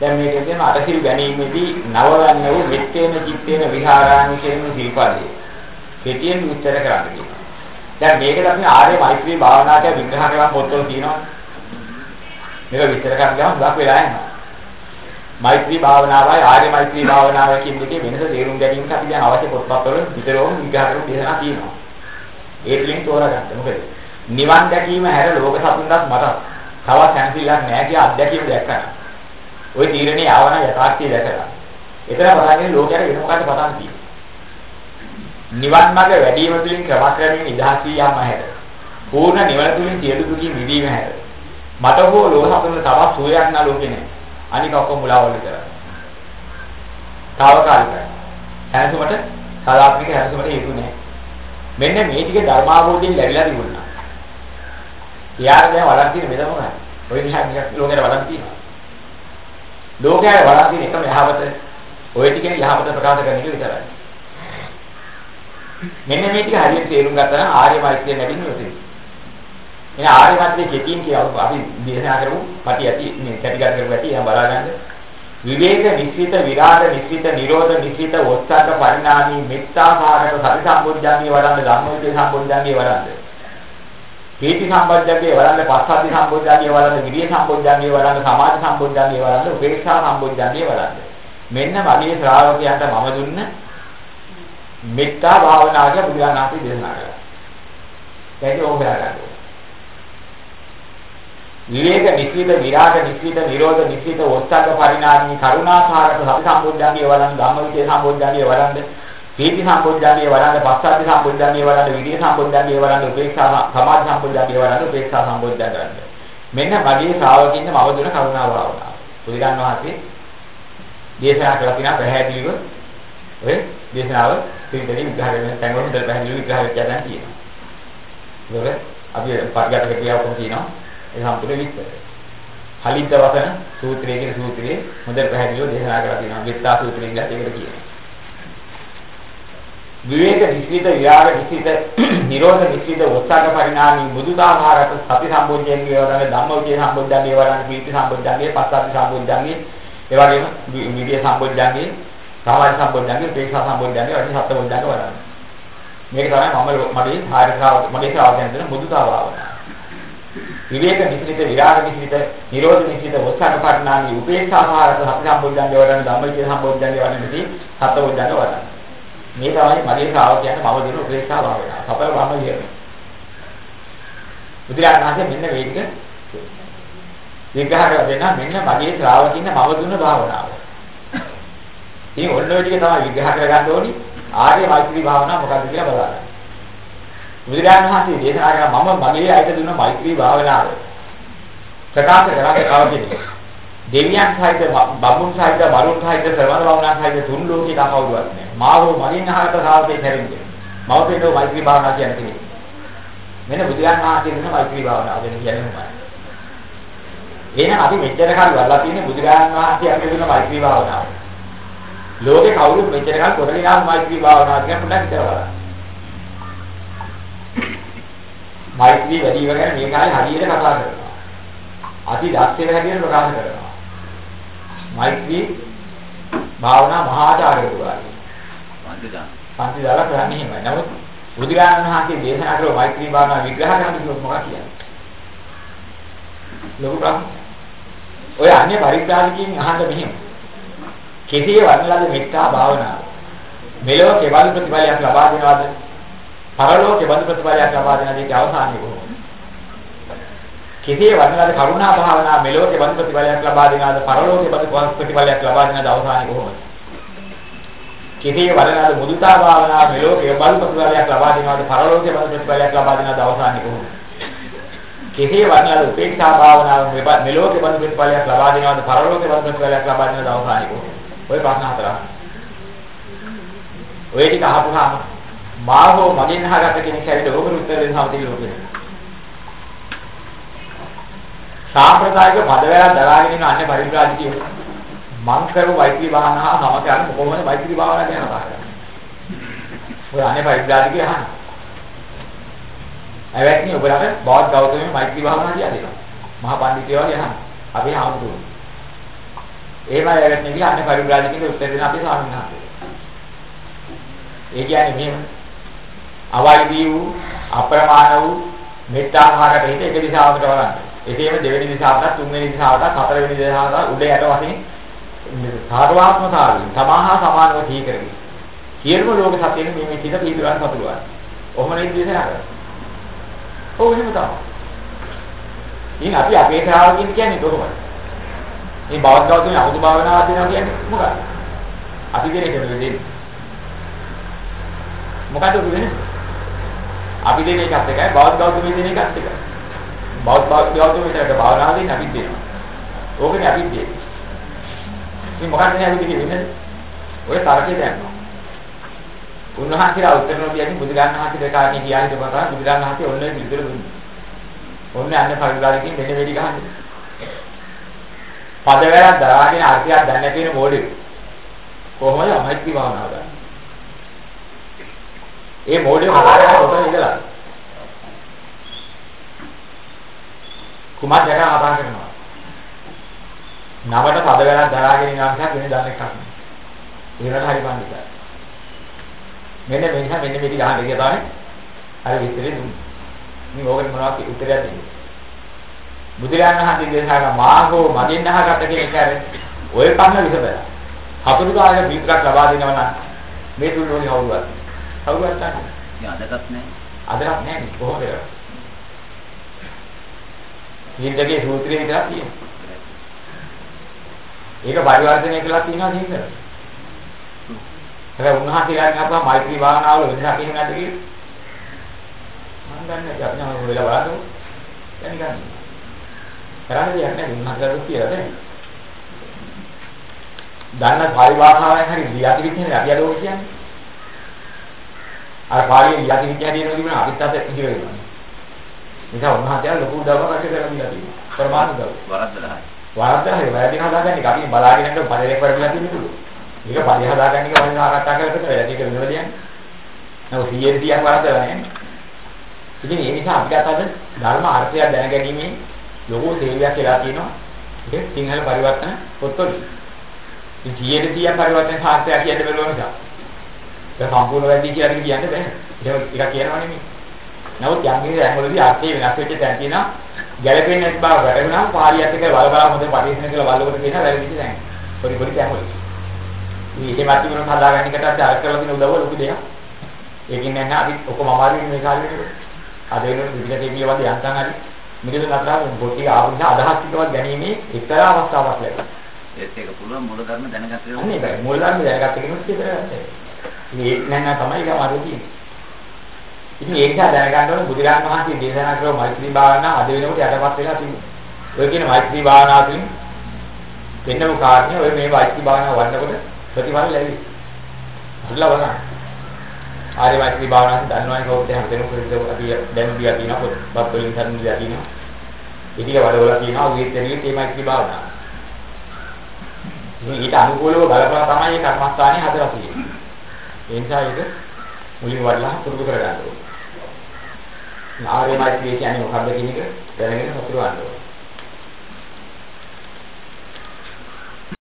දැන් මේකේ තියෙන අටසිල් ගැනීමේදී නවවන්න වූ මෙත්තේන චිත්තේන විහාරාණි කියන සිල්පදේ. කෙටියෙන් විස්තර කරන්න කියනවා. දැන් මේකට අපි ආර්ය මෛත්‍රී භාවනාවට විග්‍රහ කරලා පොත්වල තියෙනවා. මේක විස්තර කරන්න ගියාම ගොඩක් වෙලා යනවා. මෛත්‍රී භාවනාවයි ආර්ය මෛත්‍රී භාවනාවයි කියන දෙකේ වෙනස තේරුම් ගැනීමට අපි දැන් අවශ්‍ය පොත්පත්වල විතරෝම විග්‍රහ කරලා දේශනා තියෙනවා. ඒ තුලින් තෝරගන්න. මොකද නිවන් දැකීම හැර ලෝක සතුන්ටත් මට තවත් සැනසෙල්ලක් නැහැ කියලා අත්දැකීම දැක්කා. ওই තීරණේ ආවන යථාර්ථය දැකලා. ඒතර වරාගෙන ලෝකයට වෙන මොකක්ද පතන් තියෙන්නේ. නිවන් මාර්ග වැඩි වීම තුළින් ක්‍රමක්‍රමයෙන් නිදහස් වී යාම හැර. පූර්ණ නිවන තුළින් සියලු දුකින් මිදීම හැර. මට හෝ ලෝහතුන් තවත් සූයක් නා ලෝකේ නෑ. අනික ඔක්කොම මුලාවල් කරලා. తాවකාලිකයි. හැරසුමට සාධාරණික හැරසුමට හේතු නෑ. මෙන්න මේ ටික ධර්මාභෝධයෙන් ලැබිලා තිබුණා. යාර දැන් වලක් තියෙන මෙතන මොකක්ද? ඔය නිසා නිකන් ලෝකෙට වලක් තියෙනවා. ලෝකයට වලක් තියෙන එකම යහපත ඔය ටිකෙන් යහපත ප්‍රකාශ කරන එක විතරයි. මෙන්න මේ ටික හරියට තේරුම් ගත්තා නම් ආර්ය මෛත්‍රිය ලැබෙන්නේ ඔතන. එන ආර්ය මෛත්‍රිය කෙටියෙන් කියවපු අපි දේශනා කරමු. පටි ඇති මේ කැටිගත කරපු ඇති එහෙනම් බලාගන්න. විවේක නිස්සිත විරාග නිස්සිත නිරෝධ නිස්සිත වොස්සක පරිණාමී මෙත්තාකාරක සති සම්බුද්ධාංගයේ වඩන්න ධම්මවිචේ සම්බුද්ධාංගයේ වඩන්න. පීති සම්බුද්ධාංගයේ වඩන්න පස්සද්ධි සම්බුද්ධාංගයේ වඩන්න විරිය සම්බුද්ධාංගයේ වඩන්න සමාධි සම්බුද්ධාංගයේ වඩන්න උපේක්ෂා සම්බුද්ධාංගයේ වඩන්න. මෙන්න මගේ ශ්‍රාවකයන්ට මම දුන්න මෙත්තා භාවනාව කියලා බුදුරජාණන් වහන්සේ දේශනා කළා. ඒක ඕක හොයාගන්න. විවේක නිස්සිත විරාග නිස්සිත නිරෝධ නිස්සිත ඔස්සග්ග පරිණාමී කරුණාකාරක සති සම්බුද්ධාංගයේ වඩන්න ධම්මවිචේ සම්බුද්ධාංගයේ වඩන්න පීති සම්බුද්ධාංගයේ වඩන්න පස්සද්ධි සම්බුද්ධාංගයේ වඩන්න විරිය සම්බුද්ධාංගයේ වඩන්න උපේක්ෂා සමාධි සම්බුද්ධාංගයේ වඩන්න උපේක්ෂා සම්බුද්ධාංගය ගන්න. මෙන්න මගේ ශ්‍රාවකින්න මව දුන කරුණා භාවනාව. බුදුරජාණන් වහන්සේ දේශනා කළා තියෙනවා පැහැදිලිව ඔය දේශනාව පිළිදෙනි විග්‍රහ කරන තැන්වල හොඳට පැහැදිලිව විග්‍රහ වෙච්ච දැන් තියෙනවා. ඒක අපි පරිගතක ක්‍රියාවකම තියෙනවා. ඒ සම්පූර්ණ විස්තරය. හලිද්ද වසන සූත්‍රය කියන සූත්‍රයේ හොඳට පැහැදිලිව දේශනා කරලා තියෙනවා. විත්තා සූත්‍රයෙන් ගත ඒකට කියනවා. විවේක නිස්සිත විරාග නිස්සිත නිරෝධ නිස්සිත උත්සාහ පරිණාමී මුදුදාහාරක සති සම්බොධ්‍යංගේ වරණ ධම්මවිචේ සම්බොධ්‍යංගේ වරණ පීති සම්බොධ්‍යංගේ පස්සද්ධි සම්බොධ්‍යංගේ ඒ වගේම විද්‍ය සම්බොධ්‍යංගේ සමාධි සම්බොධ්‍යංගේ උපේක්ෂා සම්බොධ්‍යංගේ වගේ සත්‍ය බොධ්‍යංග වරණ මේක තමයි මම මගේ හාරිකාව මගේ ශ්‍රාවකයන් දෙන මුදුතා භාවනාව. විවේක නිසිත විරාග නිසිත නිරෝධ නිසිත උත්සාහ පරිණාමී උපේක්ෂාහාරක සති සම්බොධ්‍යංගේ වරණ ධම්මවිචේ සම්බොධ්‍යංගේ වරණ මෙති සත්‍ය බොධ්‍යංග වරණ මේ තමයි මගේ ශ්‍රාවකයන්ට මම දෙන උපේක්ෂා භාවනාව. සපල බ්‍රහ්ම කියන්නේ. බුදුරජාණන් වහන්සේ මෙන්න මේ ටික විග්‍රහ කරලා දෙනවා මෙන්න මගේ ශ්‍රාවකින්න මම දුන්න භාවනාව. ඉතින් ඔන්න ඔය ටික තමයි විග්‍රහ කරගන්න ඕනි. ආර්ය මෛත්‍රී භාවනාව මොකක්ද කියලා බලන්න. බුදුරජාණන් වහන්සේ දේශනා කරා මම මගේ අයිත දුන්න මෛත්‍රී භාවනාව. ප්‍රකාශ කරන්නේ කවදද? දෙවියන් සහිත බබුන් සහිත වරුන් සහිත ශ්‍රවණ වුණා සහිත තුන් ලෝකේ කවුරුවත් නැහැ. මාව මලින් අහකට සාවතේ හැරෙන්නේ. මවතේනෝ මෛත්‍රී භාවනා කියන්නේ. මෙන්න බුදුන් වහන්සේ දෙන මෛත්‍රී භාවනාව ගැන කියන්නේ මොකක්ද? එහෙනම් අපි මෙච්චර කල් වල්ලා තියෙන්නේ බුදුන් වහන්සේ අපිට දෙන මෛත්‍රී භාවනාව. ලෝකේ කවුරුත් මෙච්චර කල් කරගෙන ආව මෛත්‍රී භාවනාව කියන පොඩ්ඩක් හිතලා බලන්න. මෛත්‍රී වැඩි ඉවරගෙන මේ කාලේ හරියට කතා කරනවා. අති දක්ෂ හැටියට ප්‍රකාශ කරනවා. මෛත්‍රී භාවනා මහාචාර්යවරුන්ගේ පන්තිදාන පන්තිදාලා කරන්නේ එහෙමයි. නමුත් බුදුරජාණන් වහන්සේ දේශනා කළ මෛත්‍රී භාවනා විග්‍රහ කරන්න කිව්වොත් මොකක්ද කියන්නේ? ලොකු ප්‍රශ්න. ඔය අන්‍ය පරිත්‍යාගිකින් අහන්න මෙහෙම. කෙසේ වර්ණලද මෙත්තා භාවනාව? මෙලොව කෙවල් ප්‍රතිඵලයක් ලබා දෙනවද? පරලෝක කෙවල් ප්‍රතිඵලයක් ලබා දෙනවද? ඒක අවසානයේ කොහොමද? කෙසේ වර්ණලාද කරුණා භාවනා මෙලෝකේ බඳ ප්‍රතිඵලයක් ලබා දෙනවාද පරලෝකේ බඳ ප්‍රතිඵලයක් ලබා දෙනවාද අවසානයේ කොහොමද? කෙසේ වර්ණලාද මුදිතා භාවනා මෙලෝකේ බඳ ප්‍රතිඵලයක් ලබා දෙනවාද පරලෝකේ බඳ ප්‍රතිඵලයක් ලබා දෙනවාද අවසානයේ කොහොමද? කෙසේ වර්ණලාද උපේක්ෂා භාවනා මෙලෝකේ බඳ ප්‍රතිඵලයක් ලබා දෙනවාද පරලෝකේ බඳ ප්‍රතිඵලයක් ලබා දෙනවාද අවසානයේ කොහොමද? ඔය ප්‍රශ්න හතරක්. ඔය ටික අහපුවාම මාහෝ මගෙන් අහගත්ත කෙනෙක් ඇවිත් ඔබට උත්තර දෙන්න සමතිල ලෝකේ සාම්ප්‍රදායික පදවැලක් දරාගෙන ඉන්න අන්‍ය පරිබ්‍රාජිකයෝ මං කරු වෛද්‍ය භාවනා මම කියන්නේ කොහොමද වෛද්‍ය භාවනා ගැන කතා කරන්නේ. ඔය අන්‍ය පරිබ්‍රාජිකයෝ අහන්න. ඇවැත්නි ඔබලට බෞද්ධ ගෞතමයේ මෛත්‍රී භාවනා කියලා දෙනවා. මහා පඬිතුයෝ වගේ අහන්න. අපි ආමුදුරු. එහෙම අයකට නෙවෙයි අන්න පරිබ්‍රාජකින්ට උත්තර දෙන අපේ ස්වාමීන් වහන්සේ. ඒ කියන්නේ මෙහෙම. අවයිදී වූ අප්‍රමාණ වූ මෙත්තාහාරට හිත එක දිශාවකට වරන්න. එසේම දෙවෙනි දිශාවට, තුන්වෙනි දිශාවට, හතරවෙනි දිශාවට උඩ යට වශයෙන් සාරවාත්මතාවයෙන් සමාහා සමානව සිහි කරගන්න. සියලුම ලෝක සත්‍යයෙන් මේ මේ සිත පිළිතුරන් සතුටුවයි. ඔහොම නේද දේශනා කරන්නේ. ඔව් එහෙම තමයි. ඉතින් අපි අපේ ශ්‍රාවකින් කියන්නේ කොහොමද? මේ බෞද්ධවතුන් අමුතු භාවනාවක් දෙනවා කියන්නේ මොකක්ද? අපි දෙන එක දෙන්නේ. මොකද උරු වෙන්නේ? අපි දෙන එකත් එකයි බෞද්ධවතුන් මේ දෙන එකත් එකයි. බෞද්ධ බෞද්ධවතුන් මේකට භාවනාව දෙන්න අපි දෙනවා. ඕකනේ අපි දෙන්නේ. ඉතින් මොකක්ද නේ අපි දෙන්නේ? ඔය තරකේ දැම්මා. උන්වහන්සේලා උත්තර නොදියදී බුදුරජාණන් වහන්සේ දෙකාරණේ කියලා හිටපතා බුදුරජාණන් වහන්සේ ඔන්නේ පිළිතුර දුන්නා. ඔන්නේ අන්න පරිගාලකින් මෙන්න වෙඩි ගහන්නේ. පදවැරක් දරාගෙන අර්ථයක් දන්නේ නැති වෙන මොඩේ. කොහොමද මෛත්‍රී භාවනාව ගන්න? ඒ මොඩේ හදාගෙන කොතන ඉඳලා? කුමාර ජගා ආපා කරනවා. නවට පදවැරක් දරාගෙන ඉන්න අංශයක් වෙන දන්නේ නැහැ. ඒකට හරි පන්දිකයි. මෙන්න මෙන්න මෙන්න මේක ගහන්න කියලා තමයි අර විස්තරේ දුන්නේ. මේ ඕකට මොනවද උත්තරයක් දෙන්නේ. බුදුරජාණන් වහන්සේ දේශනා මාගෝ මගෙන් අහකට කියන එක ඔය කන්න විසබලා. හතුරු කාලේ විතරක් ලබා දෙනවා නම් මේ තුන් ලෝකේ කවුරුවත්. කවුරුවත් නැහැ. අදටත් නැහැ. අදටත් නැහැ කොහොමද? හින්දගේ සූත්‍රයේ විතරක් තියෙනවා. ඒක පරිවර්තනය කළා තියෙනවා හින්දා. ඒක උන්වහන්සේලාගෙන් අහපුවා මෛත්‍රී භාවනාවල වෙනසක් එහෙම නැද්ද කියලා? මම දන්නේ නැහැ අපි නම් වෙලා බලමු. දැන් ගන්න. කරන්නේ යන්නේ උන්වහන්සේලාට කියලා නේ. දන්න පරිභාෂාවෙන් හරි ලියාති විදිහේ අපි අද ඔය කියන්නේ. අර පාළියේ ලියාති විදිහ හරියනවා කියනවා අපිත් අත ඉහිර වෙනවා. නිසා උන්වහන්සේලා ලොකු උදව්වක් කරලා දීලා තියෙනවා. ප්‍රමාණ උදව්. වරද්දලා. වරද්දලා වැරදි හදාගන්නේ අපි බලාගෙන ඉන්න පරිලෙක් වරදලා තියෙනවා. ඒක පරි හදාගන්න එක වලින් ආරක්ෂා කරලා තියෙනවා. ඒක වෙනවද කියන්නේ? නෝ 100 100ක් වරදලා නැහැ. ඉතින් ඒ නිසා අපිට අද ධර්ම අර්ථය දැනගැනීමේ ලොකු සේවයක් කියලා තියෙනවා. ඒක සිංහල පරිවර්තන පොත්වල. ඉතින් 100 100ක් පරිවර්තන සාර්ථකය කියන්න බැලුවා නිසා. ඒක සම්පූර්ණ වැඩි කියලා කියන්නේ බෑ. ඒක එක කියනවා නෙමෙයි. නමුත් යම් කිසි ඇඟවලදී අර්ථය වෙනස් වෙච්ච තැන් තියෙනවා. ගැළපෙන්නේ නැති බව වැටුණාම පාරියත් එක වල බලා හොඳ පරිශන කියලා බලවලට කියන වැරදිච්ච තැන්. පොඩි පොඩි තැන්වල. මේ එහෙමත් තිබුණොත් හදාගන්න එකට අර කරලා තියෙන උදව්ව ලොකු දෙයක්. ඒකින් නෑ අපි ඔක්කොම අමාරුයි මේ කාලේ. අද වෙනකොට විදිහට කියවල යන්තම් හරි මෙතන නතරා පොටි ආවුන අදහස් ටිකවත් ගැනීමේ එක්තරා අවස්ථාවක් ලැබෙනවා. ඒත් ඒක පුළුවන් මූල ධර්ම දැනගන්න ඕනේ. අනේ බෑ මූල ධර්ම දැනගත්ත කෙනෙක් විතරයි. මේ නෑ නෑ තමයි ඒක අමාරු තියෙන්නේ. ඉතින් ඒක දැනගන්න ඕනේ බුදුරජාණන් වහන්සේ දේශනා කරන මෛත්‍රී භාවනාව අද වෙනකොට යටපත් වෙලා තියෙනවා. ඔය කියන මෛත්‍රී භාවනාව තුළින් වෙනම කාරණේ ඔය මේ මෛත්‍රී භාවනාව වඩනකොට ප්‍රතිඵල ලැබෙයි. අල්ලා බලන්න. ආර්ය මෛත්‍රී භාවනාවෙන් දන්නවනේ කවුරුද හැම දෙනෙකුට අපි දැන් බියා තියෙනවා පොත්පත් වලින් සම්මු බියා තියෙනවා. ඉතික වඩවල තියෙනවා උගෙත් දෙනියෙත් මේ මෛත්‍රී භාවනාව. ඉතින් ඊට අනුකූලව බලපලා තමයි මේ කර්මස්ථානේ හදලා තියෙන්නේ. ඒ නිසා ඒක මුලින් වඩලා පුරුදු කරගන්න ඕනේ. ආර්ය මෛත්‍රී කියන්නේ මොකක්ද කියන එක දැනගෙන හසුරවන්න ඕනේ.